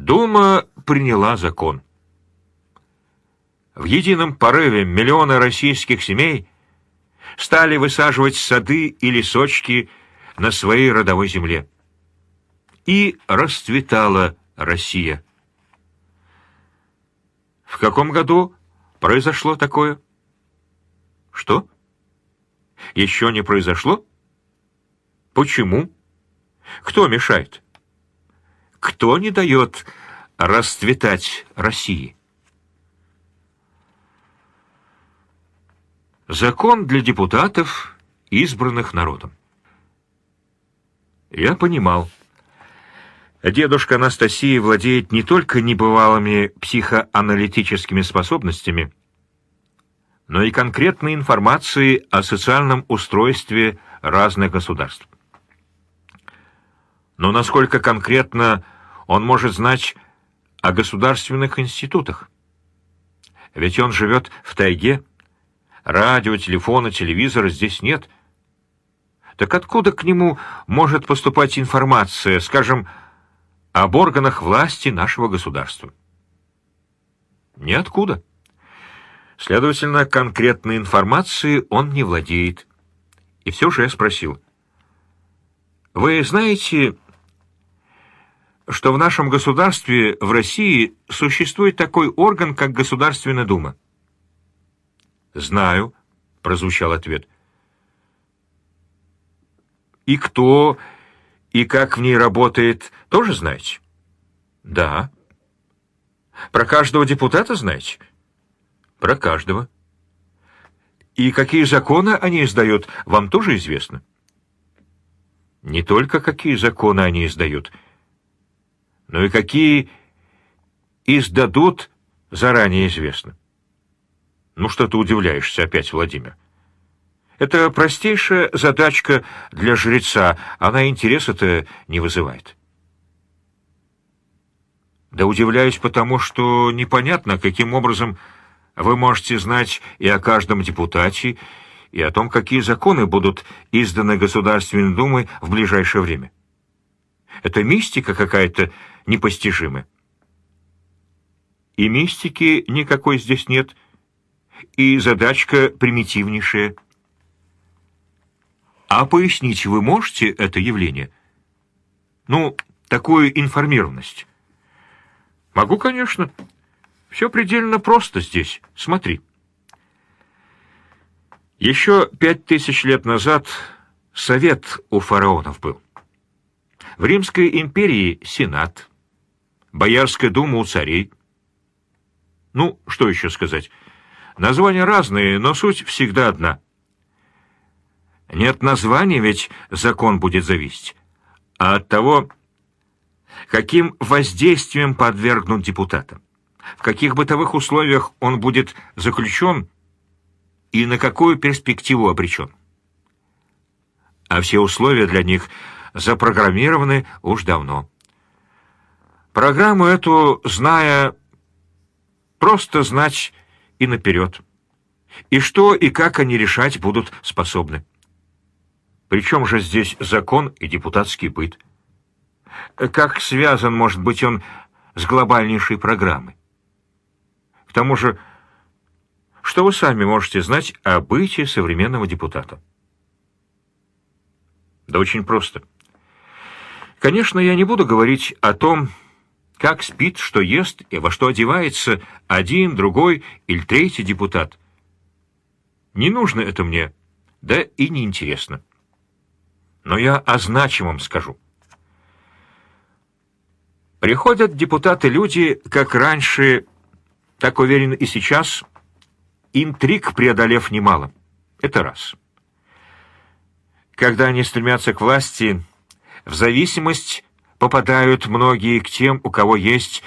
Дума приняла закон. В едином порыве миллионы российских семей стали высаживать сады и лесочки на своей родовой земле. И расцветала Россия. В каком году произошло такое? Что? Еще не произошло? Почему? Кто мешает? Кто не дает расцветать России? Закон для депутатов, избранных народом. Я понимал. Дедушка Анастасии владеет не только небывалыми психоаналитическими способностями, но и конкретной информацией о социальном устройстве разных государств. Но насколько конкретно он может знать о государственных институтах? Ведь он живет в тайге. Радио, телефона, телевизора здесь нет. Так откуда к нему может поступать информация, скажем, об органах власти нашего государства? Ниоткуда. Следовательно, конкретной информацией он не владеет. И все же я спросил. Вы знаете, что в нашем государстве, в России, существует такой орган, как Государственная Дума? «Знаю», — прозвучал ответ. «И кто, и как в ней работает, тоже знаете?» «Да». «Про каждого депутата знаете?» «Про каждого». «И какие законы они издают, вам тоже известно?» «Не только какие законы они издают», — но и какие издадут, заранее известно. Ну что ты удивляешься опять, Владимир? Это простейшая задачка для жреца, она интереса-то не вызывает. Да удивляюсь потому, что непонятно, каким образом вы можете знать и о каждом депутате, и о том, какие законы будут изданы Государственной Думой в ближайшее время. Это мистика какая-то непостижимая. И мистики никакой здесь нет, и задачка примитивнейшая. А пояснить вы можете это явление? Ну, такую информированность. Могу, конечно. Все предельно просто здесь. Смотри. Еще пять тысяч лет назад совет у фараонов был. В Римской империи сенат, Боярская дума у царей. Ну, что еще сказать? Названия разные, но суть всегда одна. Нет названия, ведь закон будет зависеть, а от того, каким воздействием подвергнут депутата, в каких бытовых условиях он будет заключен и на какую перспективу обречен. А все условия для них – запрограммированы уж давно. Программу эту, зная, просто знать и наперед. И что и как они решать будут способны. Причем же здесь закон и депутатский быт? Как связан, может быть, он с глобальнейшей программой? К тому же, что вы сами можете знать о быте современного депутата? Да очень просто. Конечно, я не буду говорить о том, как спит, что ест и во что одевается один, другой или третий депутат. Не нужно это мне, да и не интересно. Но я о значимом скажу. Приходят депутаты-люди, как раньше, так уверен и сейчас, интриг преодолев немало. Это раз. Когда они стремятся к власти, в зависимость попадают многие к тем, у кого есть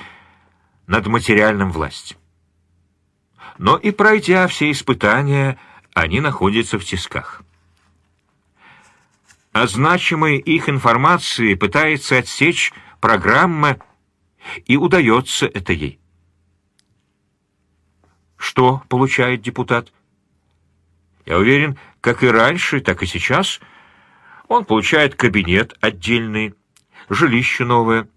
над материальным власть. Но и пройдя все испытания, они находятся в тисках. А значимой их информации пытается отсечь программа, и удается это ей. Что получает депутат? Я уверен, как и раньше, так и сейчас – он получает кабинет отдельный, жилище новое,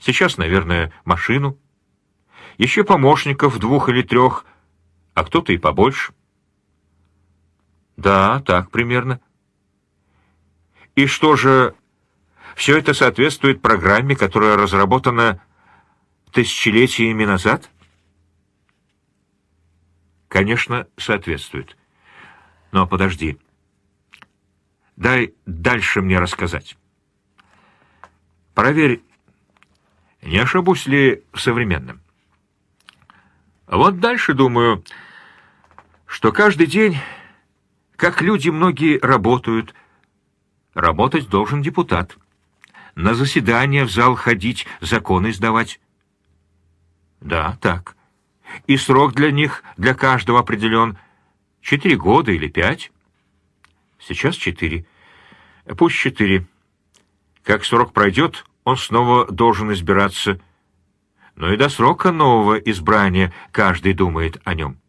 Сейчас, наверное, машину. Еще помощников двух или трех, а кто-то и побольше. Да, так примерно. И что же, все это соответствует программе, которая разработана тысячелетиями назад? Конечно, соответствует. Но подожди. Дай дальше мне рассказать. Проверь, не ошибусь ли в современном. Вот дальше думаю, что каждый день, как люди многие работают, работать должен депутат. На заседания в зал ходить, законы сдавать. Да, так. И срок для них, для каждого определен. Четыре года или пять. Сейчас четыре. Пусть четыре. Как срок пройдет, он снова должен избираться. Но и до срока нового избрания каждый думает о нем.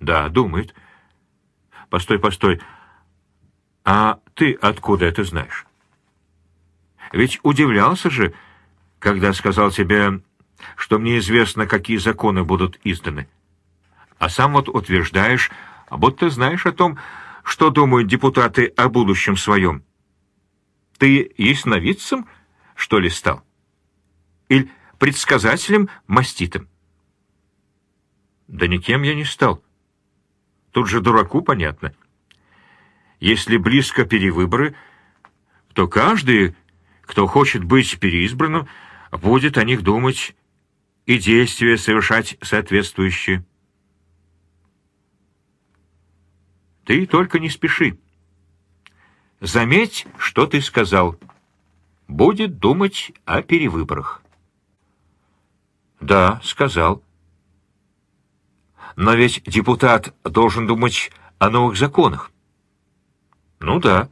Да, думает. Постой, постой. А ты откуда это знаешь? Ведь удивлялся же, когда сказал тебе, что мне известно, какие законы будут изданы. А сам вот утверждаешь, будто знаешь о том, что думают депутаты о будущем своем. Ты ясновидцем, что ли, стал? Или предсказателем маститым? Да никем я не стал. Тут же дураку понятно. Если близко перевыборы, то каждый, кто хочет быть переизбранным, будет о них думать и действия совершать соответствующие. Ты только не спеши. Заметь, что ты сказал. Будет думать о перевыборах. Да, сказал. Но ведь депутат должен думать о новых законах. Ну да.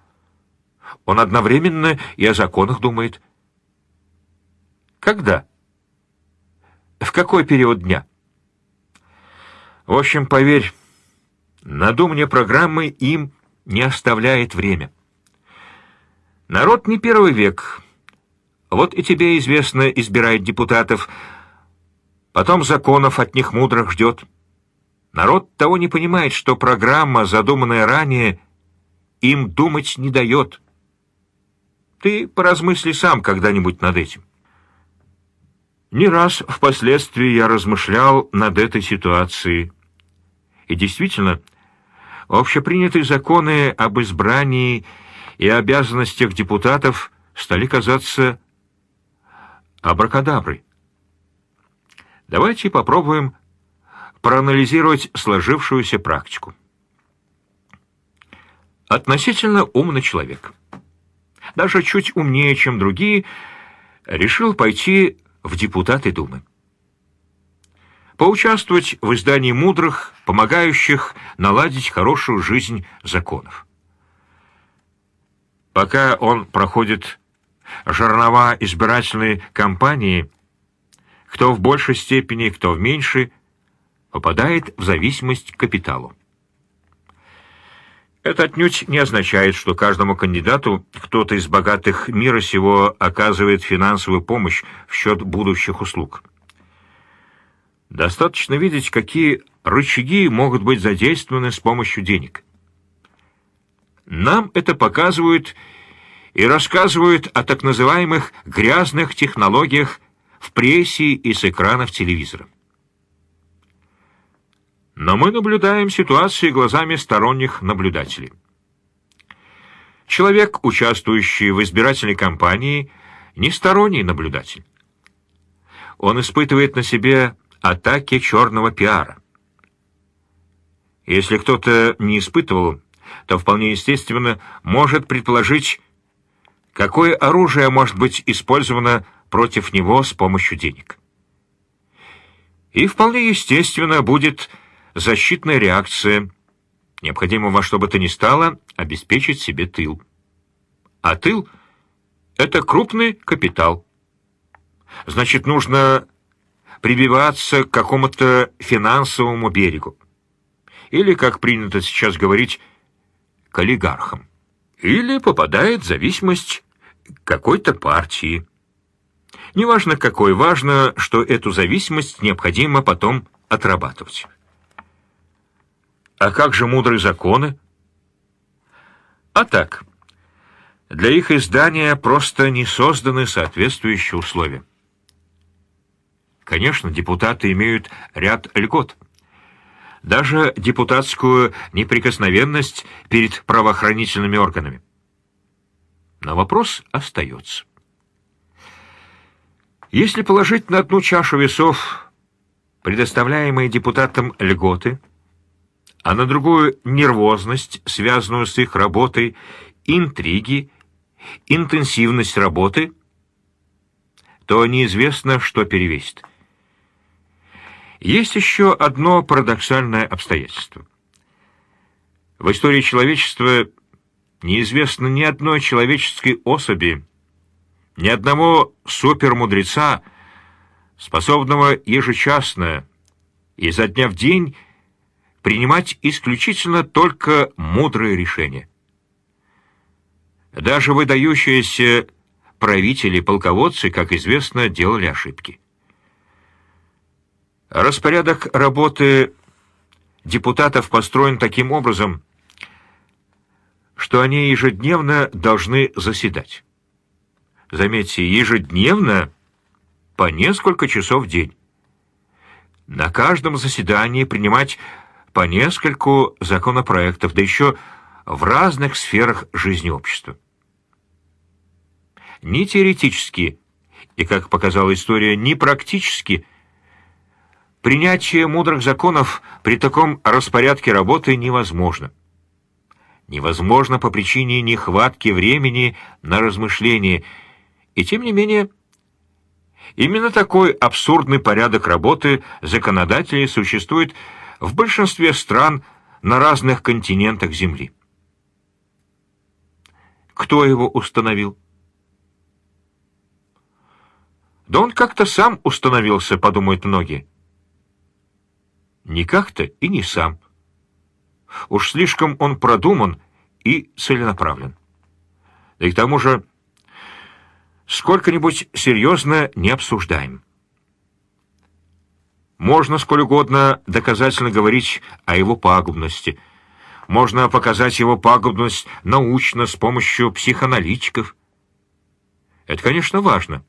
Он одновременно и о законах думает. Когда? В какой период дня? В общем, поверь, надумание программы им не оставляет время. Народ не первый век. Вот и тебе известно избирает депутатов, потом законов от них мудрых ждет. Народ того не понимает, что программа, задуманная ранее, им думать не дает. Ты поразмысли сам когда-нибудь над этим. Не раз впоследствии я размышлял над этой ситуацией. И действительно, общепринятые законы об избрании и обязанностях депутатов стали казаться абракадаброй. Давайте попробуем проанализировать сложившуюся практику. Относительно умный человек, даже чуть умнее, чем другие, решил пойти в депутаты Думы. Поучаствовать в издании мудрых, помогающих наладить хорошую жизнь законов. Пока он проходит жернова избирательной кампании, кто в большей степени, кто в меньшей, попадает в зависимость к капиталу. Это отнюдь не означает, что каждому кандидату кто-то из богатых мира сего оказывает финансовую помощь в счет будущих услуг. Достаточно видеть, какие рычаги могут быть задействованы с помощью денег. Нам это показывают и рассказывают о так называемых грязных технологиях в прессе и с экранов телевизора. Но мы наблюдаем ситуацию глазами сторонних наблюдателей. Человек, участвующий в избирательной кампании, не сторонний наблюдатель. Он испытывает на себе атаки черного пиара. Если кто-то не испытывал, то вполне естественно может предположить, какое оружие может быть использовано против него с помощью денег. И вполне естественно будет защитная реакция. Необходимо во что бы то ни стало обеспечить себе тыл. А тыл — это крупный капитал. Значит, нужно прибиваться к какому-то финансовому берегу. Или, как принято сейчас говорить, к олигархам. Или попадает в зависимость какой-то партии. Неважно какой, важно, что эту зависимость необходимо потом отрабатывать. А как же мудрые законы? А так, для их издания просто не созданы соответствующие условия. Конечно, депутаты имеют ряд льгот. Даже депутатскую неприкосновенность перед правоохранительными органами. Но вопрос остается. Если положить на одну чашу весов предоставляемые депутатам льготы, а на другую нервозность, связанную с их работой, интриги, интенсивность работы, то неизвестно, что перевесит. Есть еще одно парадоксальное обстоятельство. В истории человечества неизвестно ни одной человеческой особи, ни одного супермудреца, способного ежечасно, изо дня в день, принимать исключительно только мудрые решения. Даже выдающиеся правители, полководцы, как известно, делали ошибки. Распорядок работы депутатов построен таким образом, что они ежедневно должны заседать. Заметьте, ежедневно по несколько часов в день. На каждом заседании принимать по нескольку законопроектов, да еще в разных сферах жизни общества. Ни теоретически, и, как показала история, ни практически принятие мудрых законов при таком распорядке работы невозможно. Невозможно по причине нехватки времени на размышления – и тем не менее, именно такой абсурдный порядок работы законодателей существует в большинстве стран на разных континентах Земли. Кто его установил? Да он как-то сам установился, подумают многие. Не как-то и не сам. Уж слишком он продуман и целенаправлен. Да и к тому же сколько-нибудь серьезно не обсуждаем. Можно сколь угодно доказательно говорить о его пагубности. Можно показать его пагубность научно с помощью психоаналитиков. Это, конечно, важно,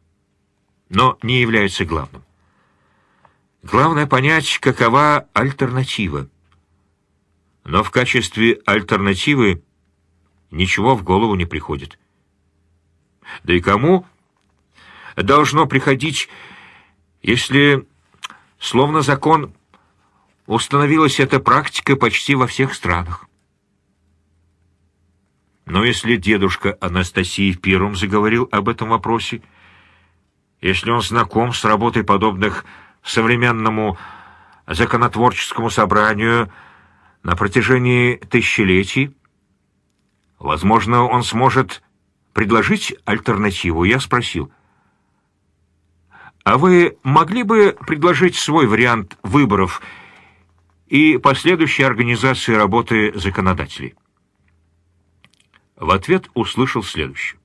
но не является главным. Главное понять, какова альтернатива. Но в качестве альтернативы ничего в голову не приходит. Да и кому должно приходить, если, словно закон, установилась эта практика почти во всех странах? Но если дедушка Анастасии первым заговорил об этом вопросе, если он знаком с работой подобных современному законотворческому собранию на протяжении тысячелетий, возможно, он сможет предложить альтернативу, я спросил, «А вы могли бы предложить свой вариант выборов и последующей организации работы законодателей?» В ответ услышал следующее.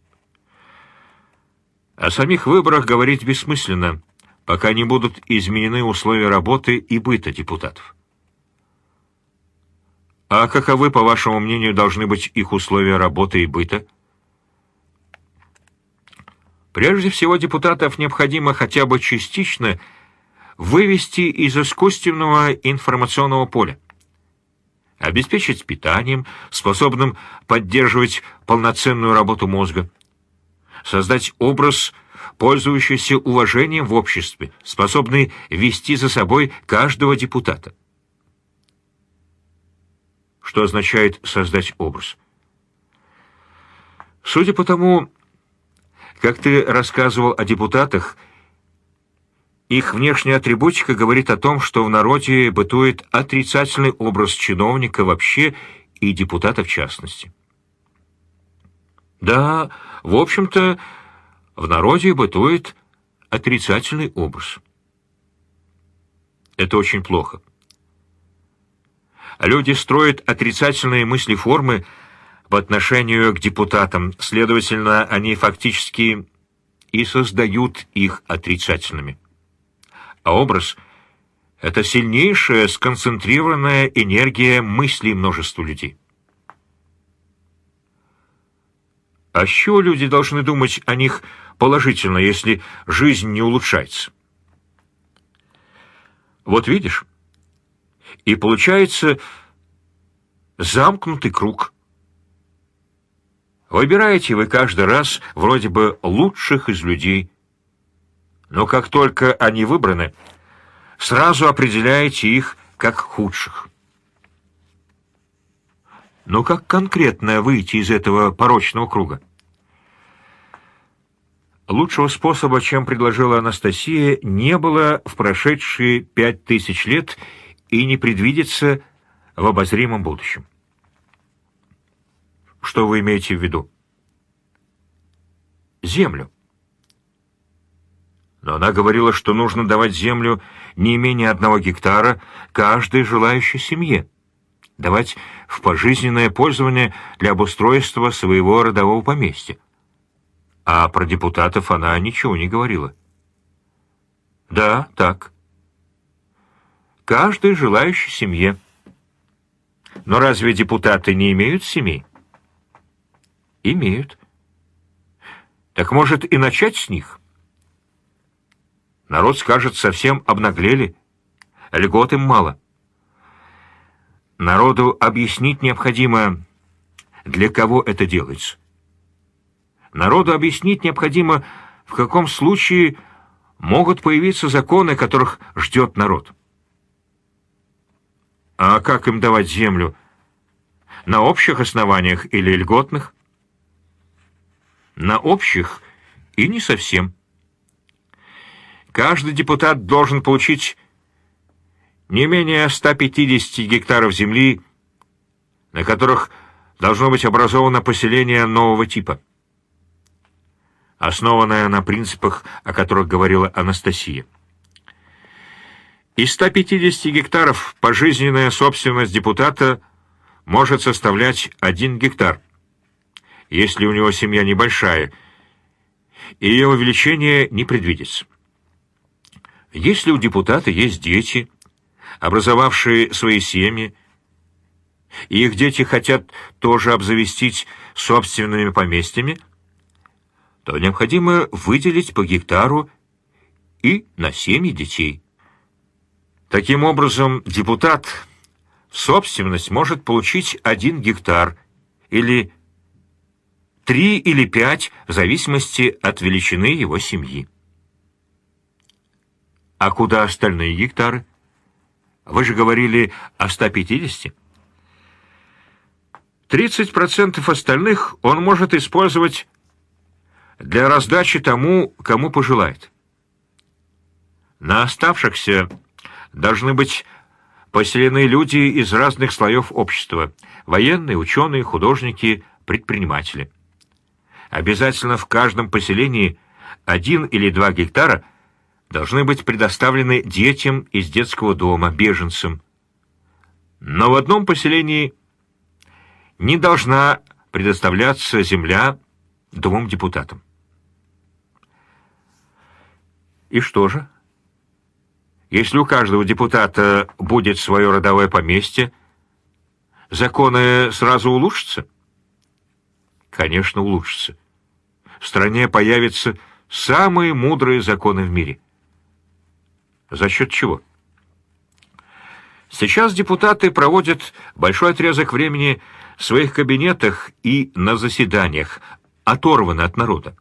О самих выборах говорить бессмысленно, пока не будут изменены условия работы и быта депутатов. А каковы, по вашему мнению, должны быть их условия работы и быта? Прежде всего, депутатов необходимо хотя бы частично вывести из искусственного информационного поля, обеспечить питанием, способным поддерживать полноценную работу мозга, создать образ, пользующийся уважением в обществе, способный вести за собой каждого депутата. Что означает создать образ? Судя по тому, как ты рассказывал о депутатах, их внешняя атрибутика говорит о том, что в народе бытует отрицательный образ чиновника вообще и депутата в частности. Да, в общем-то, в народе бытует отрицательный образ. Это очень плохо. Люди строят отрицательные мысли-формы, по отношению к депутатам. Следовательно, они фактически и создают их отрицательными. А образ — это сильнейшая сконцентрированная энергия мыслей множества людей. А что люди должны думать о них положительно, если жизнь не улучшается? Вот видишь, и получается замкнутый круг. Выбираете вы каждый раз вроде бы лучших из людей, но как только они выбраны, сразу определяете их как худших. Но как конкретно выйти из этого порочного круга? Лучшего способа, чем предложила Анастасия, не было в прошедшие пять тысяч лет и не предвидится в обозримом будущем. Что вы имеете в виду? Землю. Но она говорила, что нужно давать землю не менее одного гектара каждой желающей семье, давать в пожизненное пользование для обустройства своего родового поместья. А про депутатов она ничего не говорила. Да, так. Каждой желающей семье. Но разве депутаты не имеют семей? Имеют. Так может и начать с них? Народ скажет, совсем обнаглели, льгот им мало. Народу объяснить необходимо, для кого это делается. Народу объяснить необходимо, в каком случае могут появиться законы, которых ждет народ. А как им давать землю? На общих основаниях или льготных? На общих и не совсем. Каждый депутат должен получить не менее 150 гектаров земли, на которых должно быть образовано поселение нового типа, основанное на принципах, о которых говорила Анастасия. Из 150 гектаров пожизненная собственность депутата может составлять 1 гектар, если у него семья небольшая, и ее увеличение не предвидится. Если у депутата есть дети, образовавшие свои семьи, и их дети хотят тоже обзавестись собственными поместьями, то необходимо выделить по гектару и на семьи детей. Таким образом, депутат в собственность может получить один гектар или три или пять в зависимости от величины его семьи. А куда остальные гектары? Вы же говорили о 150. 30% остальных он может использовать для раздачи тому, кому пожелает. На оставшихся должны быть поселены люди из разных слоев общества — военные, ученые, художники, предприниматели. Обязательно в каждом поселении один или два гектара — должны быть предоставлены детям из детского дома, беженцам. Но в одном поселении не должна предоставляться земля двум депутатам. И что же? Если у каждого депутата будет свое родовое поместье, законы сразу улучшатся? Конечно, улучшатся. В стране появятся самые мудрые законы в мире — за счет чего? Сейчас депутаты проводят большой отрезок времени в своих кабинетах и на заседаниях, оторваны от народа.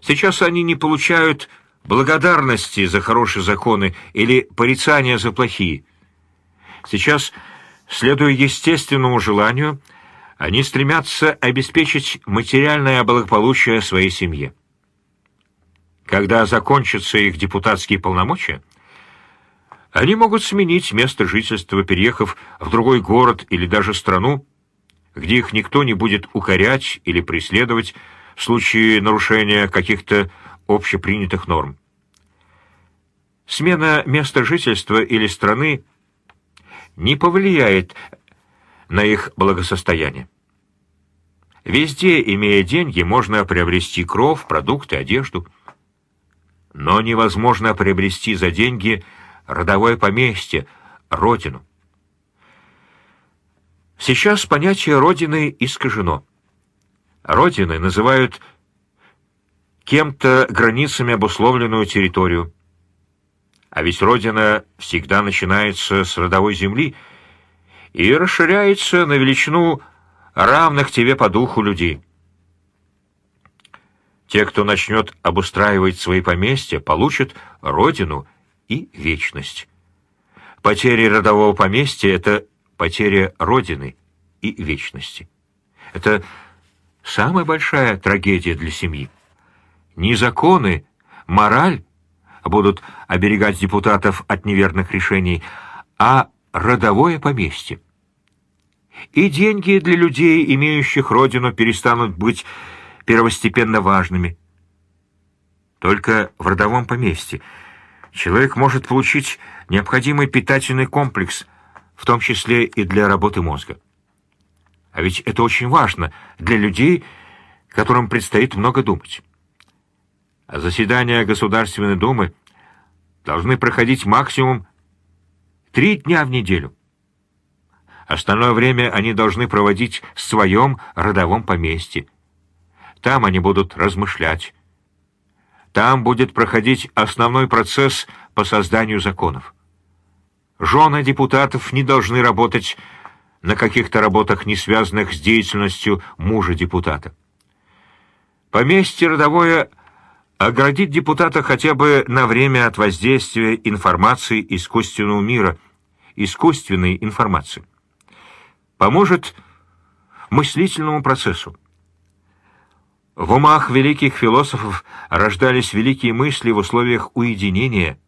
Сейчас они не получают благодарности за хорошие законы или порицания за плохие. Сейчас, следуя естественному желанию, они стремятся обеспечить материальное благополучие своей семье. Когда закончатся их депутатские полномочия, они могут сменить место жительства, переехав в другой город или даже страну, где их никто не будет укорять или преследовать в случае нарушения каких-то общепринятых норм. Смена места жительства или страны не повлияет на их благосостояние. Везде, имея деньги, можно приобрести кров, продукты, одежду. Но невозможно приобрести за деньги родовое поместье, родину. Сейчас понятие «родины» искажено. Родиной называют кем-то границами обусловленную территорию. А ведь Родина всегда начинается с родовой земли и расширяется на величину равных тебе по духу людей. Те, кто начнет обустраивать свои поместья, получат родину и вечность. Потеря родового поместья — это потеря родины и вечности. Это самая большая трагедия для семьи. Не законы, мораль будут оберегать депутатов от неверных решений, а родовое поместье. И деньги для людей, имеющих родину, перестанут быть первостепенно важными. Только в родовом поместье человек может получить необходимый питательный комплекс, в том числе и для работы мозга. А ведь это очень важно для людей, которым предстоит много думать. А заседания Государственной Думы должны проходить максимум три дня в неделю. Остальное время они должны проводить в своем родовом поместье. Там они будут размышлять. Там будет проходить основной процесс по созданию законов. Жены депутатов не должны работать на каких-то работах, не связанных с деятельностью мужа депутата. Поместье родовое оградит депутата хотя бы на время от воздействия информации искусственного мира, искусственной информации. Поможет мыслительному процессу. В умах великих философов рождались великие мысли в условиях уединения,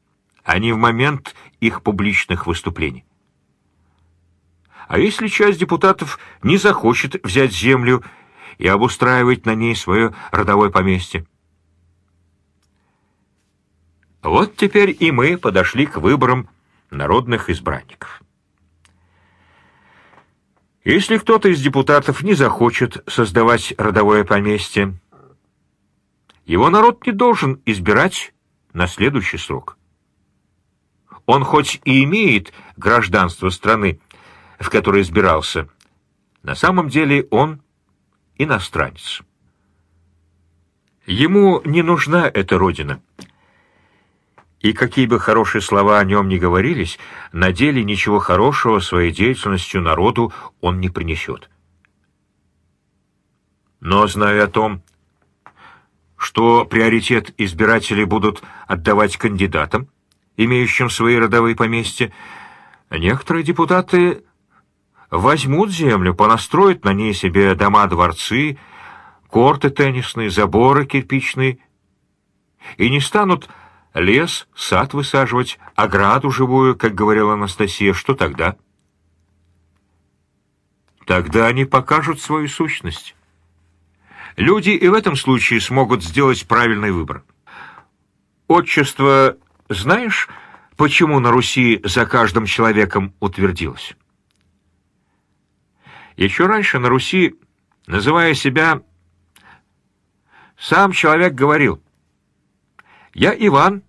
а не в момент их публичных выступлений. А если часть депутатов не захочет взять землю и обустраивать на ней свое родовое поместье? Вот теперь и мы подошли к выборам народных избранников. Если кто-то из депутатов не захочет создавать родовое поместье, его народ не должен избирать на следующий срок. Он хоть и имеет гражданство страны, в которой избирался, на самом деле он иностранец. Ему не нужна эта родина. И какие бы хорошие слова о нем ни говорились, на деле ничего хорошего своей деятельностью народу он не принесет. Но, зная о том, что приоритет избирателей будут отдавать кандидатам, имеющим свои родовые поместья, некоторые депутаты возьмут землю, понастроят на ней себе дома-дворцы, корты теннисные, заборы кирпичные, и не станут лес, сад высаживать, ограду живую, как говорила Анастасия, что тогда? Тогда они покажут свою сущность. Люди и в этом случае смогут сделать правильный выбор. Отчество, знаешь, почему на Руси за каждым человеком утвердилось? Еще раньше на Руси, называя себя, сам человек говорил, «Я Иван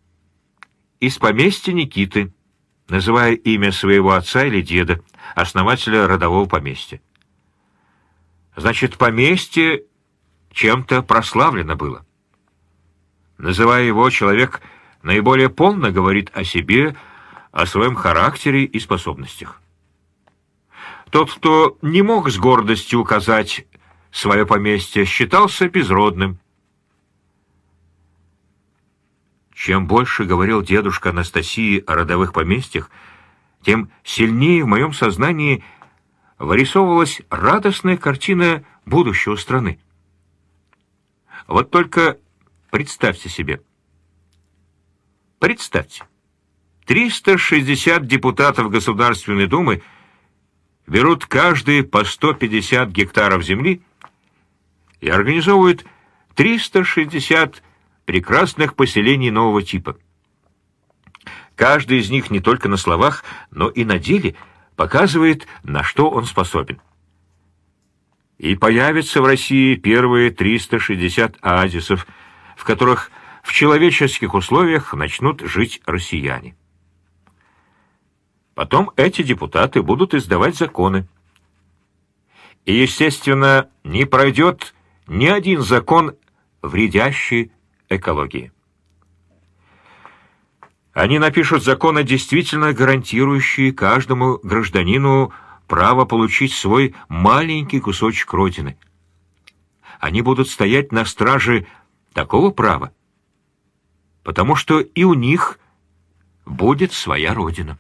из поместья Никиты», называя имя своего отца или деда, основателя родового поместья. Значит, поместье чем-то прославлено было. Называя его, человек наиболее полно говорит о себе, о своем характере и способностях. Тот, кто не мог с гордостью указать свое поместье, считался безродным. Чем больше говорил дедушка Анастасии о родовых поместьях, тем сильнее в моем сознании вырисовывалась радостная картина будущего страны. Вот только представьте себе. Представьте. 360 депутатов Государственной Думы — берут каждый по 150 гектаров земли и организовывают 360 прекрасных поселений нового типа. Каждый из них не только на словах, но и на деле показывает, на что он способен. И появятся в России первые 360 оазисов, в которых в человеческих условиях начнут жить россияне. Потом эти депутаты будут издавать законы. И, естественно, не пройдет ни один закон, вредящий экологии. Они напишут законы, действительно гарантирующие каждому гражданину право получить свой маленький кусочек Родины. Они будут стоять на страже такого права, потому что и у них будет своя Родина.